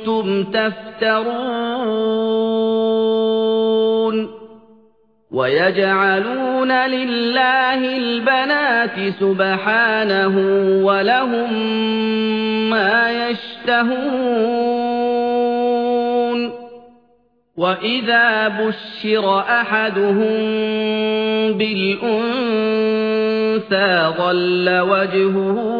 كُنتُمْ تَفْتَرُونَ وَيَجْعَلُونَ لِلَّهِ الْبَنَاتِ سُبْحَانَهُ وَلَهُم مَّا يَشْتَهُونَ وَإِذَا بُشِّرَ أَحَدُهُم بِالْأُنثَىٰ ظَلَّ وَجْهُهُ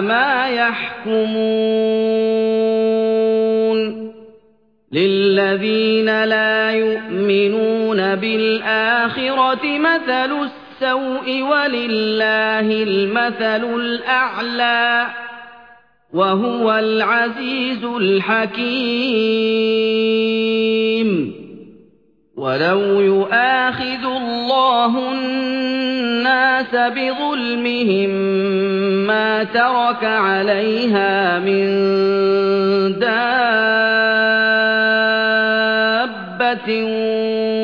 مَا يَحْكُمُونَ لِلَّذِينَ لَا يُؤْمِنُونَ بِالْآخِرَةِ مَثَلُ السَّوْءِ وَلِلَّهِ الْمَثَلُ الْأَعْلَىٰ وَهُوَ الْعَزِيزُ الْحَكِيمُ. وَلَوْ يُؤَاخِذُ اللَّهُ النَّاسَ بِظُلْمِهِم مَّا تَرَكَ عَلَيْهَا مِن دَابَّةٍ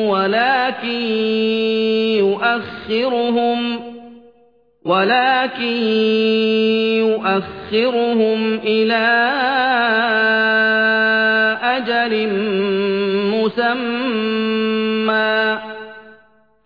وَلَٰكِن يُؤَخِّرُهُمْ ولكن يؤخرهم إلى أجل مسمى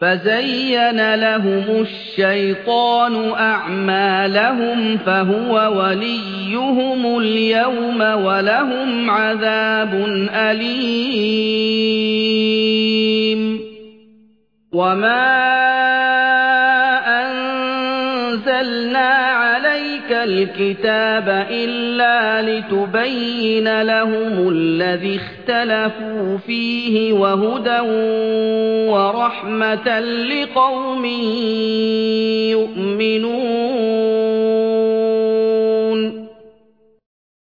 فَزَيَّنَ لَهُمُ الشَّيْطَانُ أَعْمَالَهُمْ فَهُوَ وَلِيُّهُمُ الْيَوْمَ وَلَهُمْ عَذَابٌ أَلِيمٌ. وَمَا عَلَيْكَ الْكِتَابَ إِلَّا لِتُبَيِّنَ لَهُمُ الَّذِي اخْتَلَفُوا فِيهِ وَهُدًى وَرَحْمَةً لِّقَوْمٍ يُؤْمِنُونَ